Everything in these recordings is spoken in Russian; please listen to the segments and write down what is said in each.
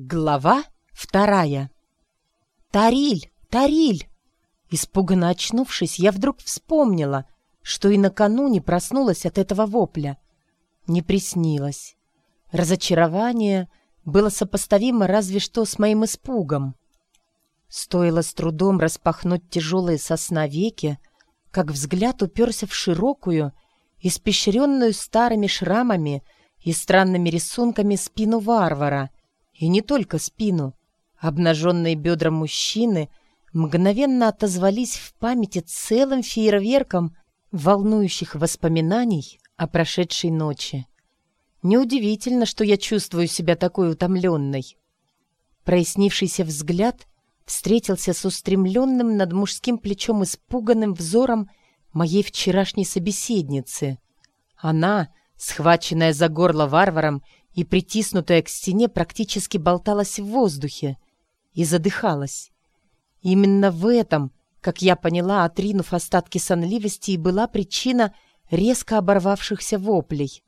Глава вторая. «Тариль! Тариль!» Испуганно очнувшись, я вдруг вспомнила, что и накануне проснулась от этого вопля. Не приснилось. Разочарование было сопоставимо разве что с моим испугом. Стоило с трудом распахнуть тяжелые сосна веки, как взгляд уперся в широкую, испещренную старыми шрамами и странными рисунками спину варвара — и не только спину. Обнаженные бедра мужчины мгновенно отозвались в памяти целым фейерверком волнующих воспоминаний о прошедшей ночи. Неудивительно, что я чувствую себя такой утомленной. Прояснившийся взгляд встретился с устремленным над мужским плечом испуганным взором моей вчерашней собеседницы. Она, схваченная за горло варваром и, притиснутая к стене, практически болталась в воздухе и задыхалась. Именно в этом, как я поняла, отринув остатки сонливости, и была причина резко оборвавшихся воплей.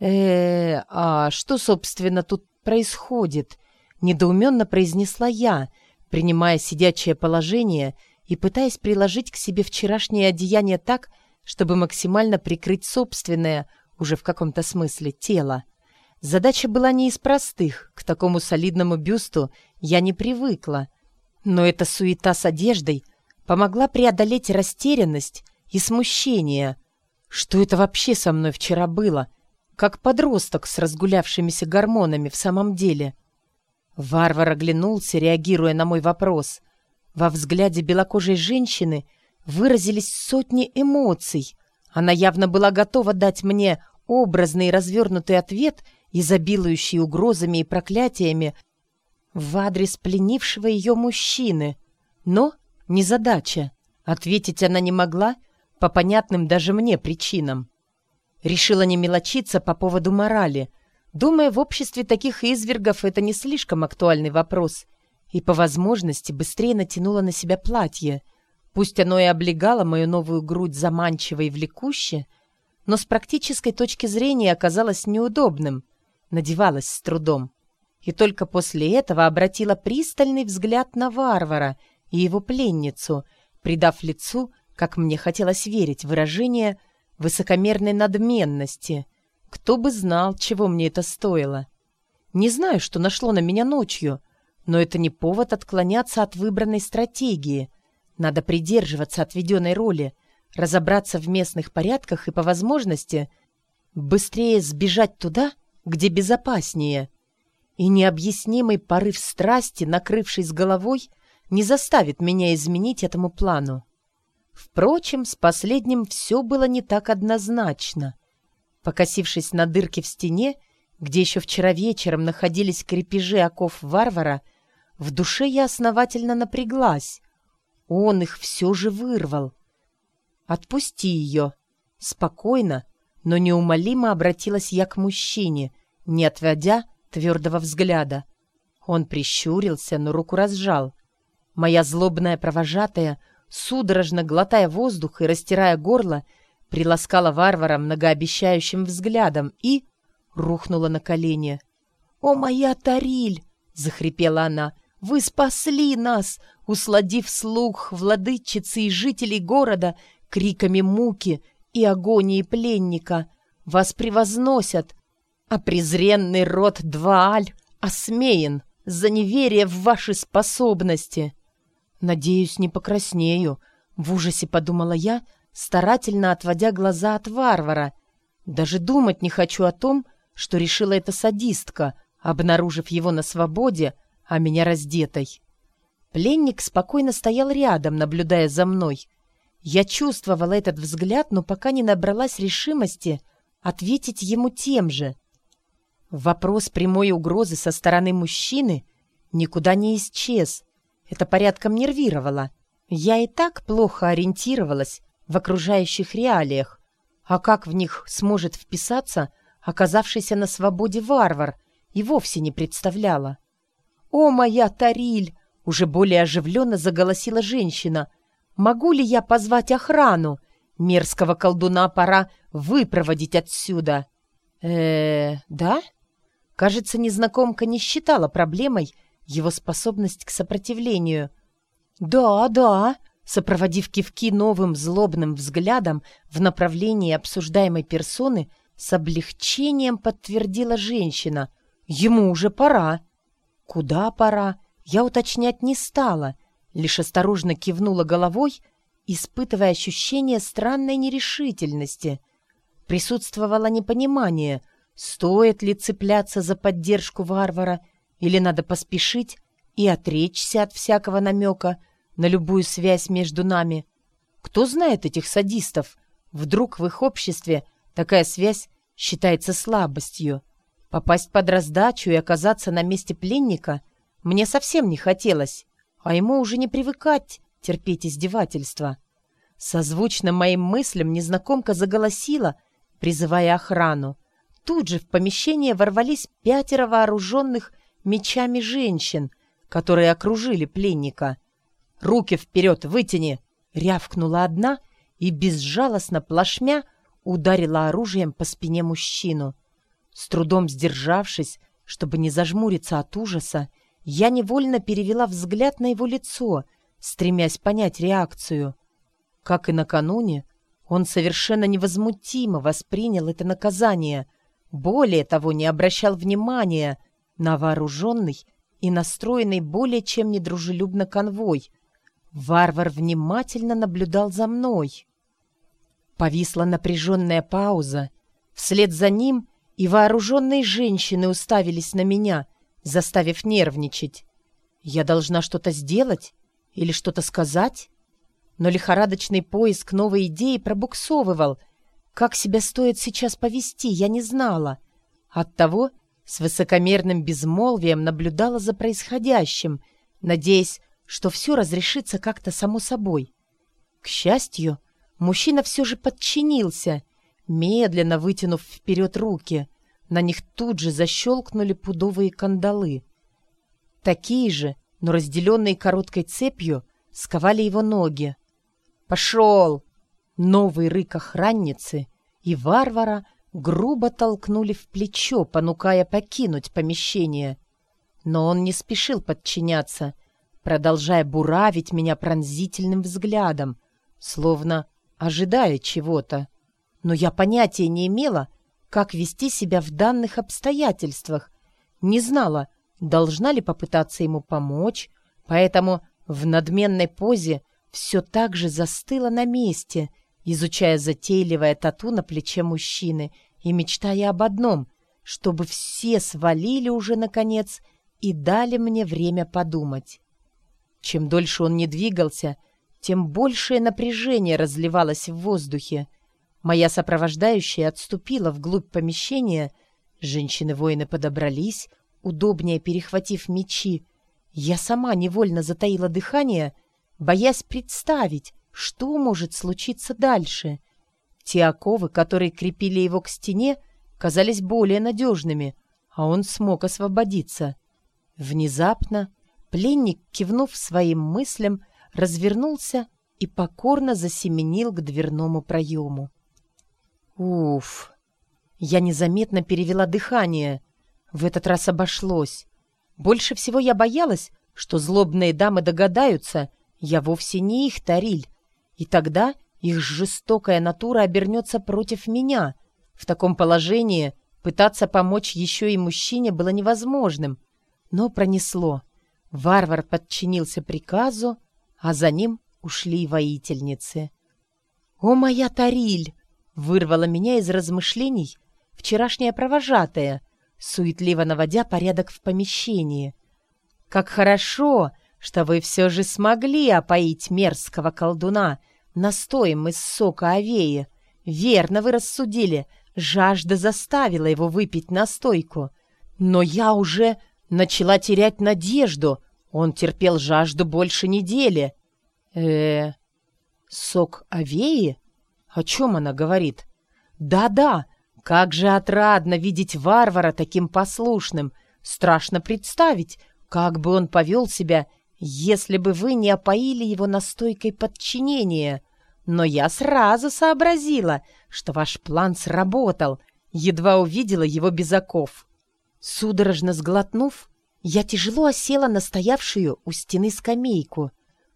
э а что, собственно, тут происходит?» — недоуменно произнесла я, принимая сидячее положение и пытаясь приложить к себе вчерашнее одеяние так, чтобы максимально прикрыть собственное, уже в каком-то смысле, тело. Задача была не из простых, к такому солидному бюсту я не привыкла. Но эта суета с одеждой помогла преодолеть растерянность и смущение. Что это вообще со мной вчера было? Как подросток с разгулявшимися гормонами в самом деле. Варвар оглянулся, реагируя на мой вопрос. Во взгляде белокожей женщины выразились сотни эмоций. Она явно была готова дать мне образный и развернутый ответ — изобилующий угрозами и проклятиями в адрес пленившего ее мужчины. Но незадача. Ответить она не могла по понятным даже мне причинам. Решила не мелочиться по поводу морали. Думая, в обществе таких извергов это не слишком актуальный вопрос. И по возможности быстрее натянула на себя платье. Пусть оно и облегало мою новую грудь заманчиво и влекуще, но с практической точки зрения оказалось неудобным надевалась с трудом. И только после этого обратила пристальный взгляд на варвара и его пленницу, придав лицу, как мне хотелось верить, выражение высокомерной надменности. Кто бы знал, чего мне это стоило. Не знаю, что нашло на меня ночью, но это не повод отклоняться от выбранной стратегии. Надо придерживаться отведенной роли, разобраться в местных порядках и, по возможности, быстрее сбежать туда, где безопаснее. И необъяснимый порыв страсти, накрывший с головой, не заставит меня изменить этому плану. Впрочем, с последним все было не так однозначно. Покосившись на дырки в стене, где еще вчера вечером находились крепежи оков варвара, в душе я основательно напряглась. Он их все же вырвал. «Отпусти ее!» Спокойно, но неумолимо обратилась я к мужчине, не отводя твердого взгляда. Он прищурился, но руку разжал. Моя злобная провожатая, судорожно глотая воздух и растирая горло, приласкала варвара многообещающим взглядом и рухнула на колени. «О, моя Тариль!» — захрипела она. «Вы спасли нас, усладив слух владычицы и жителей города криками муки и агонии пленника. Вас превозносят, а презренный род Двааль осмеян за неверие в ваши способности. Надеюсь, не покраснею, в ужасе подумала я, старательно отводя глаза от варвара. Даже думать не хочу о том, что решила эта садистка, обнаружив его на свободе, а меня раздетой. Пленник спокойно стоял рядом, наблюдая за мной — я чувствовала этот взгляд, но пока не набралась решимости ответить ему тем же. Вопрос прямой угрозы со стороны мужчины никуда не исчез. Это порядком нервировало. Я и так плохо ориентировалась в окружающих реалиях. А как в них сможет вписаться оказавшийся на свободе варвар, и вовсе не представляла. «О, моя Тариль!» — уже более оживленно заголосила женщина — Могу ли я позвать охрану? Мерзкого колдуна пора выпроводить отсюда. э да? Кажется, незнакомка не считала проблемой его способность к сопротивлению. «Да, да», сопроводив кивки новым злобным взглядом в направлении обсуждаемой персоны, с облегчением подтвердила женщина. «Ему уже пора». «Куда пора?» Я уточнять не стала, лишь осторожно кивнула головой, испытывая ощущение странной нерешительности. Присутствовало непонимание, стоит ли цепляться за поддержку варвара, или надо поспешить и отречься от всякого намека на любую связь между нами. Кто знает этих садистов? Вдруг в их обществе такая связь считается слабостью. Попасть под раздачу и оказаться на месте пленника мне совсем не хотелось, а ему уже не привыкать терпеть издевательства. Созвучно моим мыслям незнакомка заголосила, призывая охрану. Тут же в помещение ворвались пятеро вооруженных мечами женщин, которые окружили пленника. «Руки вперед вытяни!» — рявкнула одна и, безжалостно плашмя, ударила оружием по спине мужчину. С трудом сдержавшись, чтобы не зажмуриться от ужаса, я невольно перевела взгляд на его лицо, стремясь понять реакцию. Как и накануне, он совершенно невозмутимо воспринял это наказание, более того, не обращал внимания на вооруженный и настроенный более чем недружелюбно конвой. Варвар внимательно наблюдал за мной. Повисла напряженная пауза. Вслед за ним и вооруженные женщины уставились на меня, заставив нервничать. Я должна что-то сделать или что-то сказать? Но лихорадочный поиск новой идеи пробуксовывал. Как себя стоит сейчас повести, я не знала. Оттого с высокомерным безмолвием наблюдала за происходящим, надеясь, что все разрешится как-то само собой. К счастью, мужчина все же подчинился, медленно вытянув вперед руки. На них тут же защелкнули пудовые кандалы. Такие же, но разделенные короткой цепью, сковали его ноги. «Пошел!» Новый рык охранницы и варвара грубо толкнули в плечо, понукая покинуть помещение. Но он не спешил подчиняться, продолжая буравить меня пронзительным взглядом, словно ожидая чего-то. Но я понятия не имела, как вести себя в данных обстоятельствах. Не знала, должна ли попытаться ему помочь, поэтому в надменной позе все так же застыла на месте, изучая затейливое тату на плече мужчины и мечтая об одном, чтобы все свалили уже, наконец, и дали мне время подумать. Чем дольше он не двигался, тем большее напряжение разливалось в воздухе. Моя сопровождающая отступила вглубь помещения, женщины-воины подобрались, удобнее перехватив мечи. Я сама невольно затаила дыхание, боясь представить, что может случиться дальше. Те оковы, которые крепили его к стене, казались более надежными, а он смог освободиться. Внезапно Пленник, кивнув своим мыслям, развернулся и покорно засеменил к дверному проему. Уф! Я незаметно перевела дыхание. В этот раз обошлось. Больше всего я боялась, что злобные дамы догадаются, я вовсе не их Тариль, и тогда их жестокая натура обернется против меня. В таком положении пытаться помочь еще и мужчине было невозможным, но пронесло. Варвар подчинился приказу, а за ним ушли воительницы. «О, моя Тариль!» — вырвала меня из размышлений вчерашняя провожатая, суетливо наводя порядок в помещении. «Как хорошо, что вы все же смогли опоить мерзкого колдуна настоем из сока овеи. Верно вы рассудили, жажда заставила его выпить настойку. Но я уже начала терять надежду. Он терпел жажду больше недели. э Сок Авеи? О чем она говорит? Да-да, как же отрадно видеть варвара таким послушным. Страшно представить, как бы он повел себя, если бы вы не опоили его настойкой подчинения. Но я сразу сообразила, что ваш план сработал, едва увидела его без оков. Судорожно сглотнув, я тяжело осела на стоявшую у стены скамейку.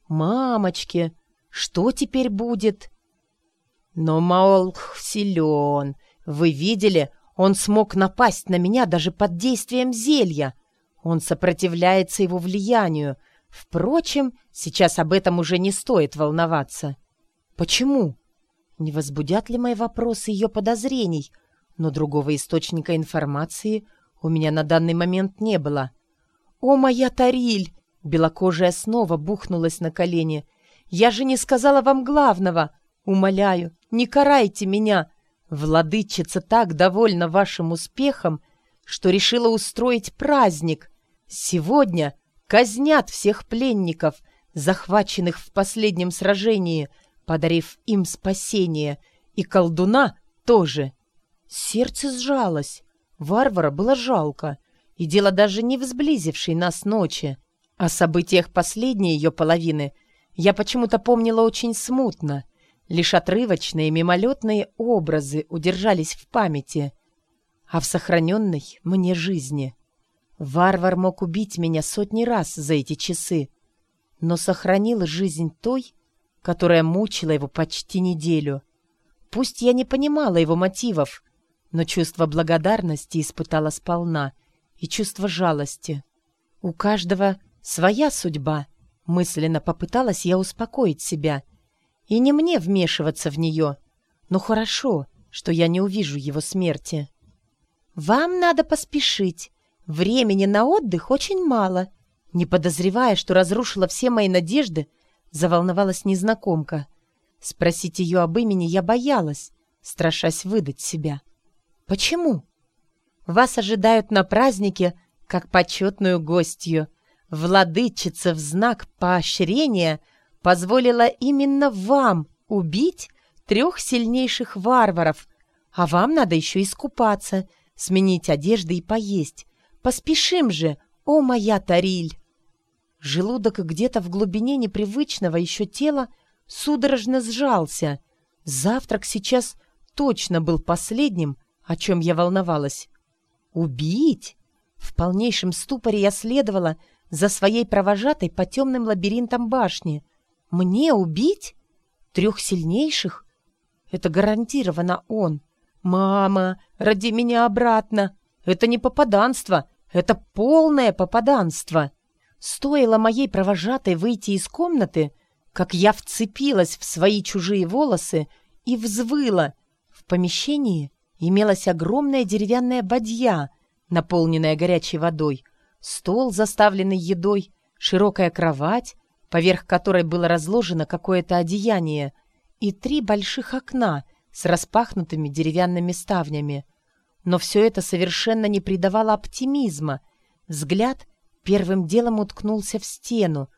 «Мамочки, что теперь будет?» Но Маолх силен. Вы видели, он смог напасть на меня даже под действием зелья. Он сопротивляется его влиянию. Впрочем, сейчас об этом уже не стоит волноваться. Почему? Не возбудят ли мои вопросы ее подозрений? Но другого источника информации у меня на данный момент не было. «О, моя Тариль!» Белокожая снова бухнулась на колени. «Я же не сказала вам главного! Умоляю, не карайте меня! Владычица так довольна вашим успехом, что решила устроить праздник. Сегодня казнят всех пленников, захваченных в последнем сражении, подарив им спасение, и колдуна тоже. Сердце сжалось. Варвара было жалко, и дело даже не в сблизившей нас ночи. О событиях последней ее половины я почему-то помнила очень смутно — Лишь отрывочные мимолетные образы удержались в памяти, а в сохраненной мне жизни. Варвар мог убить меня сотни раз за эти часы, но сохранил жизнь той, которая мучила его почти неделю. Пусть я не понимала его мотивов, но чувство благодарности испытала сполна и чувство жалости. У каждого своя судьба. Мысленно попыталась я успокоить себя — и не мне вмешиваться в нее. Но хорошо, что я не увижу его смерти. «Вам надо поспешить. Времени на отдых очень мало». Не подозревая, что разрушила все мои надежды, заволновалась незнакомка. Спросить ее об имени я боялась, страшась выдать себя. «Почему?» «Вас ожидают на празднике, как почетную гостью. Владычица в знак поощрения — позволила именно вам убить трех сильнейших варваров, а вам надо еще искупаться, сменить одежды и поесть. Поспешим же, о моя Тариль!» Желудок где-то в глубине непривычного еще тела судорожно сжался. Завтрак сейчас точно был последним, о чем я волновалась. «Убить?» В полнейшем ступоре я следовала за своей провожатой по темным лабиринтам башни — мне убить? Трех сильнейших? Это гарантированно он. Мама, роди меня обратно. Это не попаданство, это полное попаданство. Стоило моей провожатой выйти из комнаты, как я вцепилась в свои чужие волосы и взвыла. В помещении имелась огромная деревянная бадья, наполненная горячей водой, стол, заставленный едой, широкая кровать, поверх которой было разложено какое-то одеяние, и три больших окна с распахнутыми деревянными ставнями. Но все это совершенно не придавало оптимизма. Взгляд первым делом уткнулся в стену,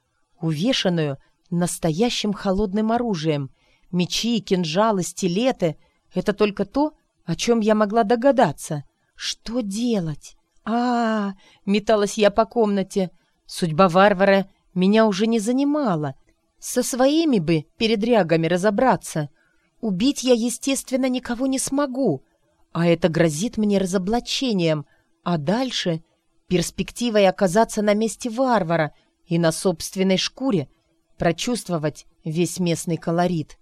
увешанную настоящим холодным оружием. Мечи, кинжалы, стилеты — это только то, о чем я могла догадаться. Что делать? А, -а, -а металась я по комнате. Судьба варвара меня уже не занимало. Со своими бы передрягами разобраться. Убить я, естественно, никого не смогу, а это грозит мне разоблачением, а дальше перспективой оказаться на месте варвара и на собственной шкуре прочувствовать весь местный колорит.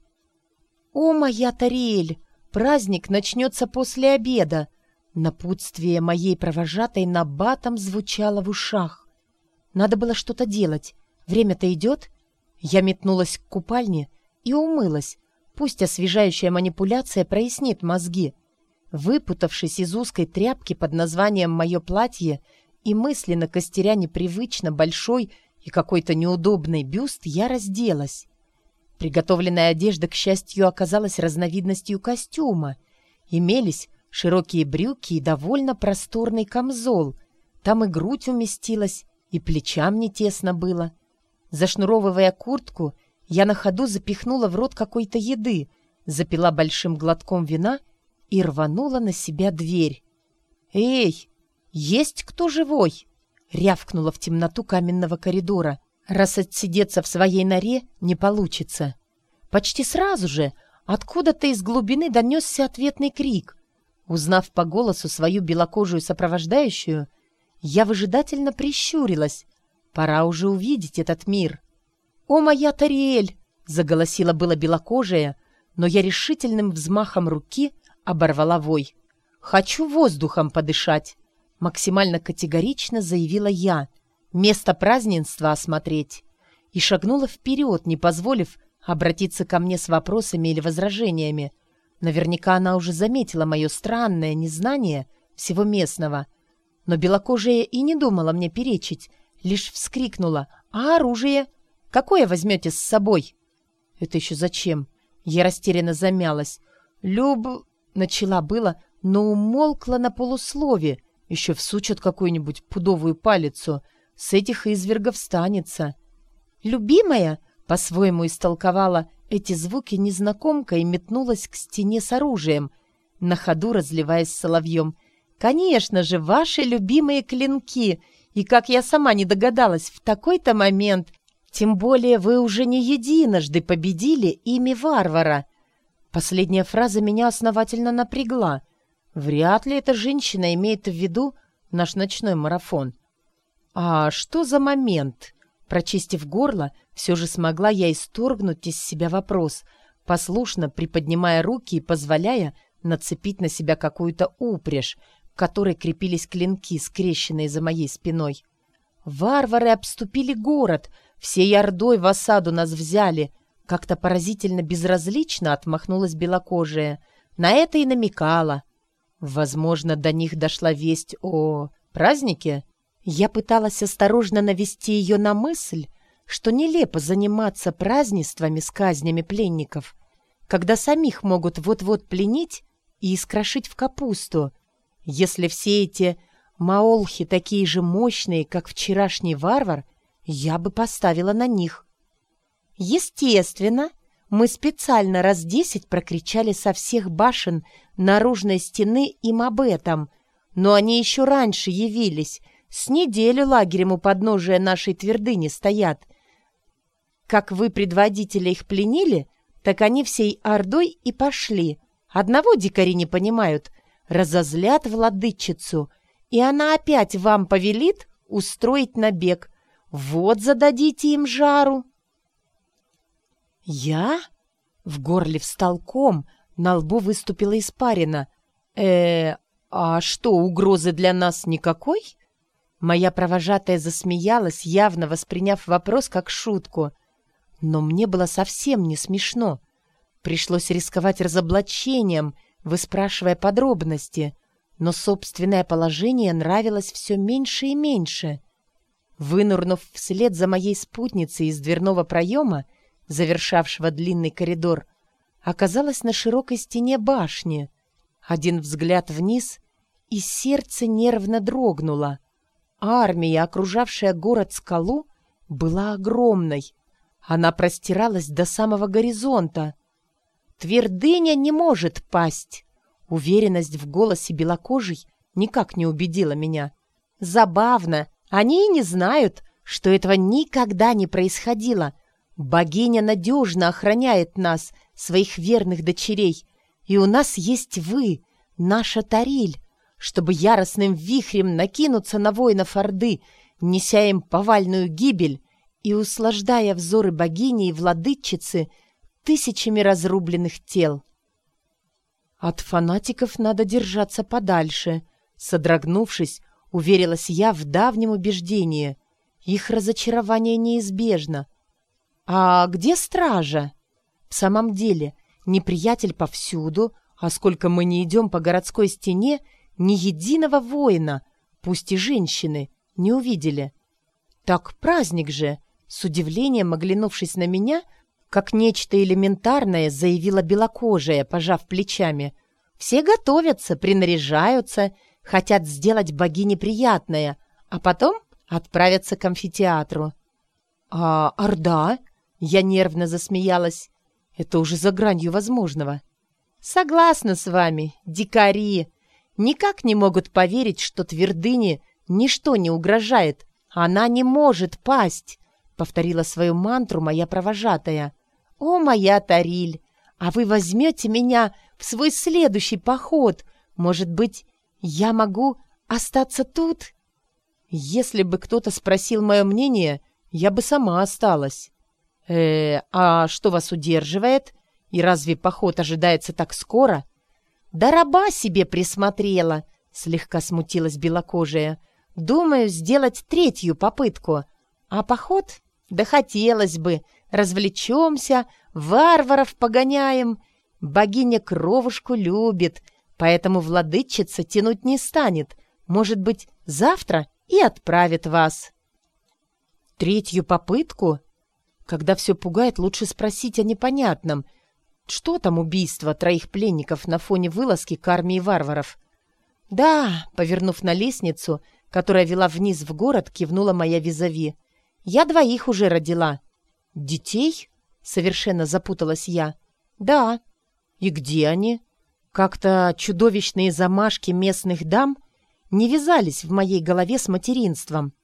«О, моя Тариэль! Праздник начнется после обеда!» Напутствие моей провожатой на батом звучало в ушах. Надо было что-то делать. Время-то идет. Я метнулась к купальне и умылась. Пусть освежающая манипуляция прояснит мозги. Выпутавшись из узкой тряпки под названием «Мое платье» и мысленно костеря непривычно большой и какой-то неудобный бюст, я разделась. Приготовленная одежда, к счастью, оказалась разновидностью костюма. Имелись широкие брюки и довольно просторный камзол. Там и грудь уместилась, и плечам не тесно было. Зашнуровывая куртку, я на ходу запихнула в рот какой-то еды, запила большим глотком вина и рванула на себя дверь. «Эй, есть кто живой?» — рявкнула в темноту каменного коридора. «Раз отсидеться в своей норе не получится». Почти сразу же откуда-то из глубины донесся ответный крик. Узнав по голосу свою белокожую сопровождающую, Я выжидательно прищурилась. Пора уже увидеть этот мир. «О, моя Тариэль!» — заголосила было белокожая, но я решительным взмахом руки оборвала вой. «Хочу воздухом подышать!» — максимально категорично заявила я. «Место празднества осмотреть!» И шагнула вперед, не позволив обратиться ко мне с вопросами или возражениями. Наверняка она уже заметила мое странное незнание всего местного. Но белокожая и не думала мне перечить, лишь вскрикнула «А оружие? Какое возьмете с собой?» «Это еще зачем?» Я растерянно замялась. «Люб...» — начала было, но умолкла на полуслове. Еще всучат какую-нибудь пудовую палицу. С этих извергов станется. «Любимая?» — по-своему истолковала эти звуки незнакомка и метнулась к стене с оружием, на ходу разливаясь соловьем. «Конечно же, ваши любимые клинки! И как я сама не догадалась, в такой-то момент тем более вы уже не единожды победили ими варвара. Последняя фраза меня основательно напрягла. Вряд ли эта женщина имеет в виду наш ночной марафон. А что за момент? Прочистив горло, все же смогла я исторгнуть из себя вопрос, послушно приподнимая руки и позволяя нацепить на себя какую-то упряжь, к которой крепились клинки, скрещенные за моей спиной. Варвары обступили город — Всей ордой в осаду нас взяли. Как-то поразительно безразлично отмахнулась белокожая. На это и намекала. Возможно, до них дошла весть о празднике. Я пыталась осторожно навести ее на мысль, что нелепо заниматься празднествами с казнями пленников, когда самих могут вот-вот пленить и искрошить в капусту. Если все эти маолхи такие же мощные, как вчерашний варвар — я бы поставила на них. Естественно, мы специально раз десять прокричали со всех башен наружной стены им об этом, но они еще раньше явились, с неделю лагерем у подножия нашей твердыни стоят. Как вы, предводителя, их пленили, так они всей ордой и пошли. Одного дикари не понимают, разозлят владычицу, и она опять вам повелит устроить набег — вот зададите им жару. Я? В горле встал ком, на лбу выступила испарина. э а что, угрозы для нас никакой? Моя провожатая засмеялась, явно восприняв вопрос как шутку. Но мне было совсем не смешно. Пришлось рисковать разоблачением, выспрашивая подробности. Но собственное положение нравилось все меньше и меньше. Вынурнув вслед за моей спутницей из дверного проема, завершавшего длинный коридор, оказалась на широкой стене башни. Один взгляд вниз, и сердце нервно дрогнуло. Армия, окружавшая город-скалу, была огромной. Она простиралась до самого горизонта. «Твердыня не может пасть!» Уверенность в голосе белокожей никак не убедила меня. «Забавно!» Они и не знают, что этого никогда не происходило. Богиня надежно охраняет нас, своих верных дочерей, и у нас есть вы, наша Тариль, чтобы яростным вихрем накинуться на воинов Орды, неся им повальную гибель и услаждая взоры богини и владычицы тысячами разрубленных тел. От фанатиков надо держаться подальше. Содрогнувшись, Уверилась я в давнем убеждении. Их разочарование неизбежно. «А где стража?» «В самом деле, неприятель повсюду, а сколько мы не идем по городской стене, ни единого воина, пусть и женщины, не увидели». «Так праздник же!» С удивлением оглянувшись на меня, как нечто элементарное, заявила белокожая, пожав плечами. «Все готовятся, принаряжаются хотят сделать богине приятное, а потом отправятся к амфитеатру. «А Орда?» — я нервно засмеялась. «Это уже за гранью возможного». «Согласна с вами, дикари. Никак не могут поверить, что твердыне ничто не угрожает. Она не может пасть», — повторила свою мантру моя провожатая. «О, моя Тариль, а вы возьмете меня в свой следующий поход? Может быть, «Я могу остаться тут?» Если бы кто-то спросил мое мнение, я бы сама осталась. Э, а что вас удерживает? И разве поход ожидается так скоро? Да раба себе присмотрела, слегка смутилась белокожая. Думаю, сделать третью попытку. А поход? Да хотелось бы. Развлечемся, варваров погоняем. Богиня кровушку любит, поэтому владычица тянуть не станет. Может быть, завтра и отправит вас. Третью попытку? Когда все пугает, лучше спросить о непонятном. Что там убийство троих пленников на фоне вылазки к армии варваров? Да, повернув на лестницу, которая вела вниз в город, кивнула моя визави. Я двоих уже родила. Детей? Совершенно запуталась я. Да. И где они? Как-то чудовищные замашки местных дам не вязались в моей голове с материнством.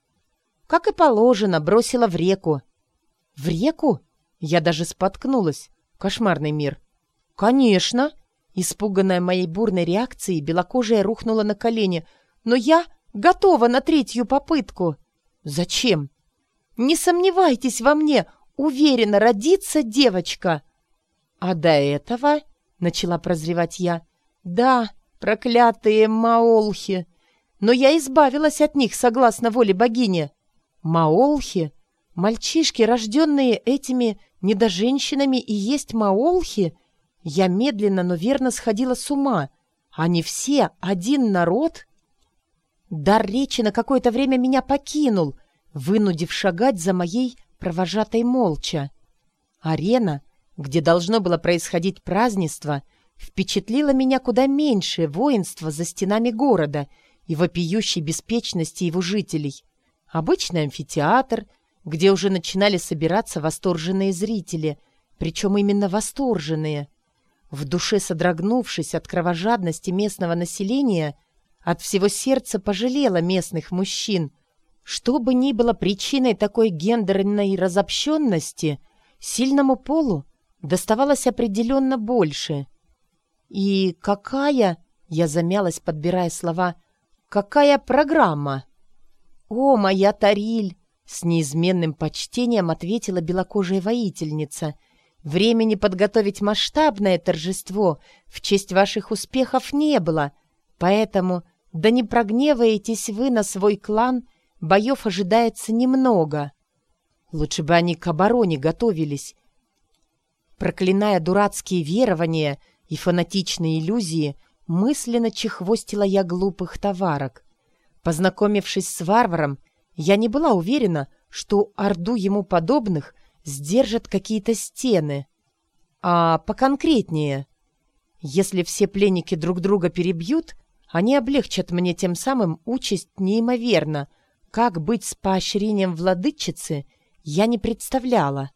Как и положено, бросила в реку. В реку? Я даже споткнулась. Кошмарный мир. Конечно. Испуганная моей бурной реакцией, белокожая рухнула на колени. Но я готова на третью попытку. Зачем? Не сомневайтесь во мне, уверена, родится девочка. А до этого, начала прозревать я, да, проклятые маолхи. Но я избавилась от них согласно воле богини. Маолхи? Мальчишки, рожденные этими недоженщинами, и есть маолхи? Я медленно, но верно сходила с ума. Они все один народ? Дар речи на какое-то время меня покинул, вынудив шагать за моей провожатой молча. Арена, где должно было происходить празднество, впечатлила меня куда меньше воинства за стенами города и вопиющей беспечности его жителей. Обычный амфитеатр, где уже начинали собираться восторженные зрители, причем именно восторженные. В душе содрогнувшись от кровожадности местного населения, от всего сердца пожалела местных мужчин. Что бы ни было причиной такой гендерной разобщенности, сильному полу доставалось определенно больше. «И какая...» — я замялась, подбирая слова. «Какая программа?» «О, моя Тариль!» — с неизменным почтением ответила белокожая воительница — Времени подготовить масштабное торжество в честь ваших успехов не было, поэтому, да не прогневаетесь вы на свой клан, боев ожидается немного. Лучше бы они к обороне готовились. Проклиная дурацкие верования и фанатичные иллюзии, мысленно чехвостила я глупых товарок. Познакомившись с варваром, я не была уверена, что орду ему подобных сдержат какие-то стены. А поконкретнее. Если все пленники друг друга перебьют, они облегчат мне тем самым участь неимоверно. Как быть с поощрением владычицы, я не представляла.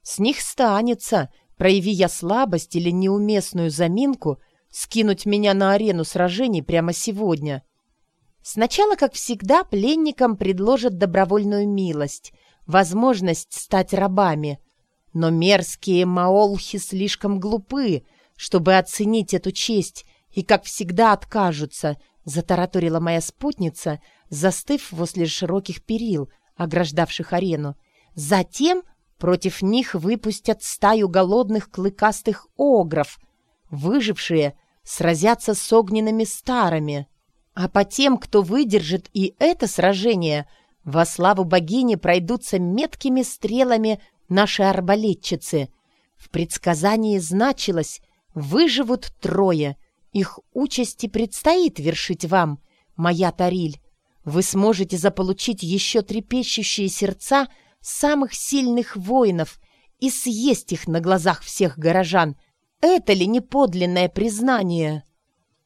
С них станется, прояви я слабость или неуместную заминку, скинуть меня на арену сражений прямо сегодня. Сначала, как всегда, пленникам предложат добровольную милость — возможность стать рабами. Но мерзкие маолхи слишком глупы, чтобы оценить эту честь, и, как всегда, откажутся, затараторила моя спутница, застыв возле широких перил, ограждавших арену. Затем против них выпустят стаю голодных клыкастых огров. Выжившие сразятся с огненными старыми. А по тем, кто выдержит и это сражение — во славу богини пройдутся меткими стрелами наши арбалетчицы. В предсказании значилось «выживут трое». Их участи предстоит вершить вам, моя Тариль. Вы сможете заполучить еще трепещущие сердца самых сильных воинов и съесть их на глазах всех горожан. Это ли не подлинное признание?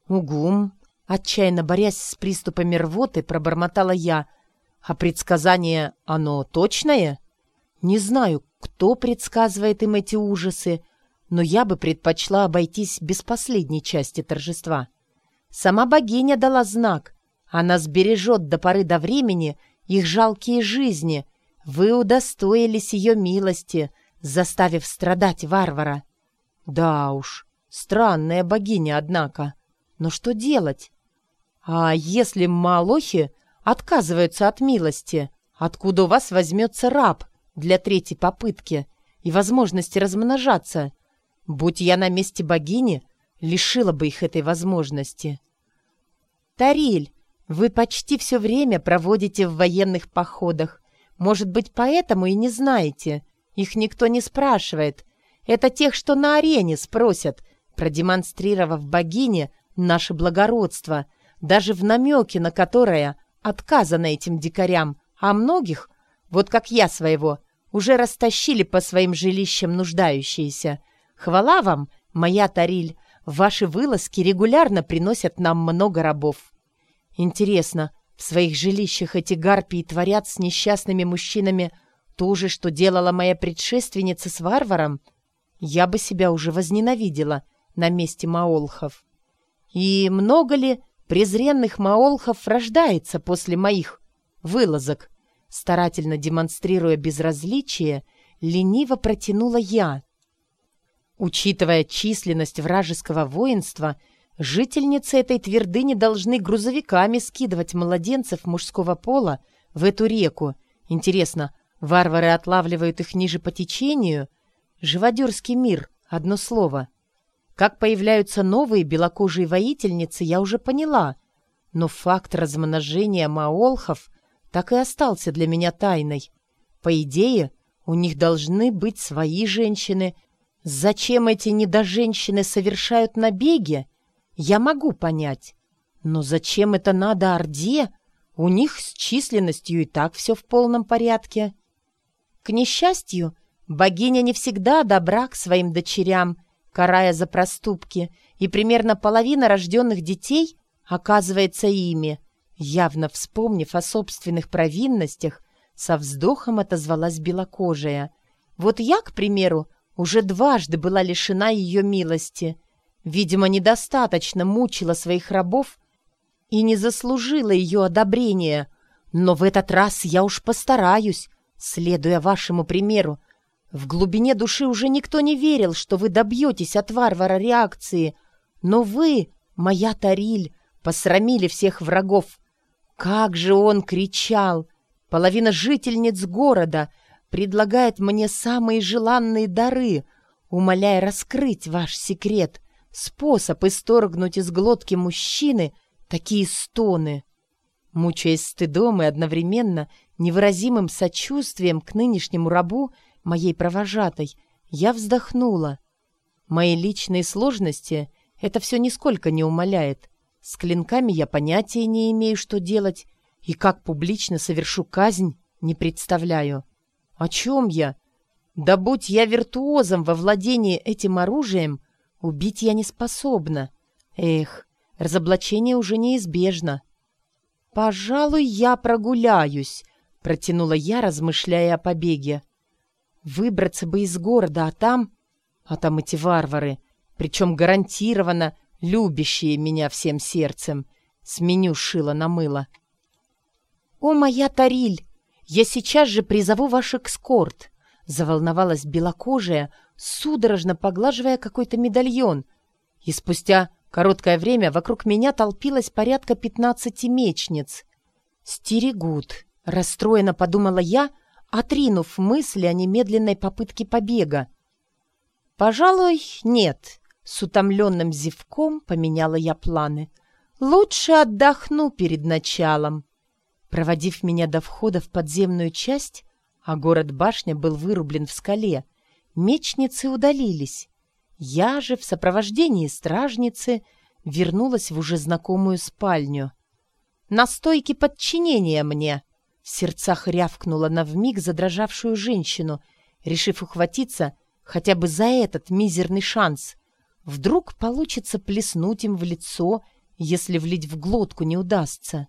Угум, отчаянно борясь с приступами рвоты, пробормотала я — а предсказание, оно точное? Не знаю, кто предсказывает им эти ужасы, но я бы предпочла обойтись без последней части торжества. Сама богиня дала знак. Она сбережет до поры до времени их жалкие жизни. Вы удостоились ее милости, заставив страдать варвара. Да уж, странная богиня, однако. Но что делать? А если малохи отказываются от милости, откуда у вас возьмется раб для третьей попытки и возможности размножаться? Будь я на месте богини, лишила бы их этой возможности. Тариль, вы почти все время проводите в военных походах. Может быть, поэтому и не знаете. Их никто не спрашивает. Это тех, что на арене спросят, продемонстрировав богине наше благородство, даже в намеке на которое отказано этим дикарям, а многих, вот как я своего, уже растащили по своим жилищам нуждающиеся. Хвала вам, моя Тариль, ваши вылазки регулярно приносят нам много рабов. Интересно, в своих жилищах эти гарпии творят с несчастными мужчинами то же, что делала моя предшественница с варваром? Я бы себя уже возненавидела на месте маолхов. И много ли презренных маолхов рождается после моих вылазок? Старательно демонстрируя безразличие, лениво протянула я. Учитывая численность вражеского воинства — Жительницы этой твердыни должны грузовиками скидывать младенцев мужского пола в эту реку. Интересно, варвары отлавливают их ниже по течению? Живодерский мир, одно слово. Как появляются новые белокожие воительницы, я уже поняла. Но факт размножения маолхов так и остался для меня тайной. По идее, у них должны быть свои женщины. Зачем эти недоженщины совершают набеги? Я могу понять. Но зачем это надо Орде? У них с численностью и так все в полном порядке. К несчастью, богиня не всегда добра к своим дочерям, карая за проступки, и примерно половина рожденных детей оказывается ими. Явно вспомнив о собственных провинностях, со вздохом отозвалась белокожая. Вот я, к примеру, уже дважды была лишена ее милости — Видимо, недостаточно мучила своих рабов и не заслужила ее одобрения. Но в этот раз я уж постараюсь, следуя вашему примеру. В глубине души уже никто не верил, что вы добьетесь от варвара реакции. Но вы, моя Тариль, посрамили всех врагов. Как же он кричал! Половина жительниц города предлагает мне самые желанные дары, умоляя раскрыть ваш секрет способ исторгнуть из глотки мужчины такие стоны. Мучаясь стыдом и одновременно невыразимым сочувствием к нынешнему рабу, моей провожатой, я вздохнула. Мои личные сложности это все нисколько не умаляет. С клинками я понятия не имею, что делать, и как публично совершу казнь, не представляю. О чем я? Да будь я виртуозом во владении этим оружием, Убить я не способна. Эх, разоблачение уже неизбежно. «Пожалуй, я прогуляюсь», — протянула я, размышляя о побеге. «Выбраться бы из города, а там...» А там эти варвары, причем гарантированно любящие меня всем сердцем. Сменю шило на мыло. «О, моя Тариль! Я сейчас же призову ваш экскорт!» Заволновалась белокожая, судорожно поглаживая какой-то медальон. И спустя короткое время вокруг меня толпилось порядка пятнадцати мечниц. «Стерегут», — расстроенно подумала я, отринув мысли о немедленной попытке побега. «Пожалуй, нет», — с утомленным зевком поменяла я планы. «Лучше отдохну перед началом». Проводив меня до входа в подземную часть, а город-башня был вырублен в скале, Мечницы удалились. Я же в сопровождении стражницы вернулась в уже знакомую спальню. «На стойке подчинения мне!» В сердцах рявкнула на вмиг задрожавшую женщину, решив ухватиться хотя бы за этот мизерный шанс. Вдруг получится плеснуть им в лицо, если влить в глотку не удастся.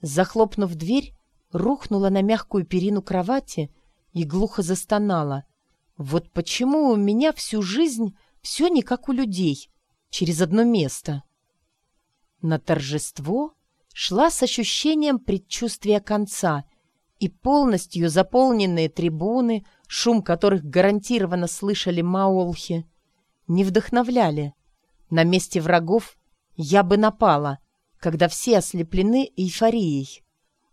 Захлопнув дверь, рухнула на мягкую перину кровати и глухо застонала — вот почему у меня всю жизнь все не как у людей, через одно место. На торжество шла с ощущением предчувствия конца, и полностью заполненные трибуны, шум которых гарантированно слышали маолхи, не вдохновляли. На месте врагов я бы напала, когда все ослеплены эйфорией.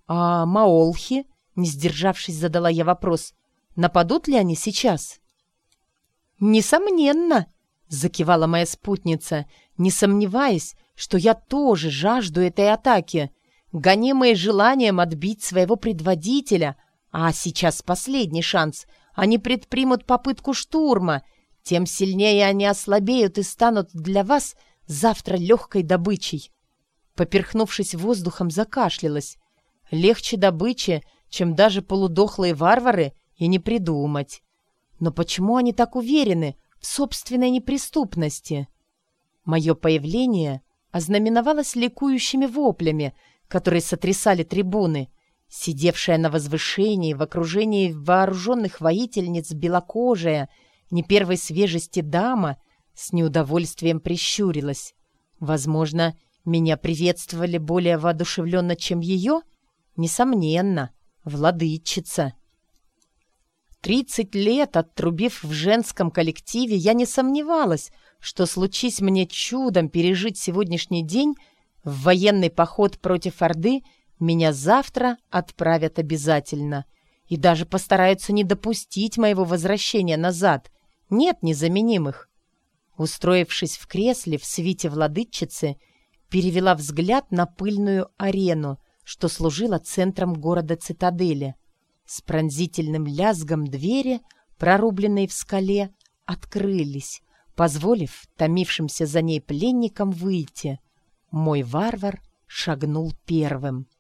«А маолхи?» — не сдержавшись, задала я вопрос. «Нападут ли они сейчас?» «Несомненно!» — закивала моя спутница, не сомневаясь, что я тоже жажду этой атаки, гонимые желанием отбить своего предводителя, а сейчас последний шанс. Они предпримут попытку штурма, тем сильнее они ослабеют и станут для вас завтра легкой добычей. Поперхнувшись воздухом, закашлялась. Легче добычи, чем даже полудохлые варвары, и не придумать. Но почему они так уверены в собственной неприступности? Мое появление ознаменовалось ликующими воплями, которые сотрясали трибуны. Сидевшая на возвышении в окружении вооруженных воительниц белокожая, не первой свежести дама, с неудовольствием прищурилась. Возможно, меня приветствовали более воодушевленно, чем ее? Несомненно, владычица. Тридцать лет оттрубив в женском коллективе, я не сомневалась, что случись мне чудом пережить сегодняшний день, в военный поход против Орды меня завтра отправят обязательно. И даже постараются не допустить моего возвращения назад. Нет незаменимых. Устроившись в кресле в свите владычицы, перевела взгляд на пыльную арену, что служила центром города-цитадели. С пронзительным лязгом двери, прорубленные в скале, открылись, позволив томившимся за ней пленникам выйти. Мой варвар шагнул первым —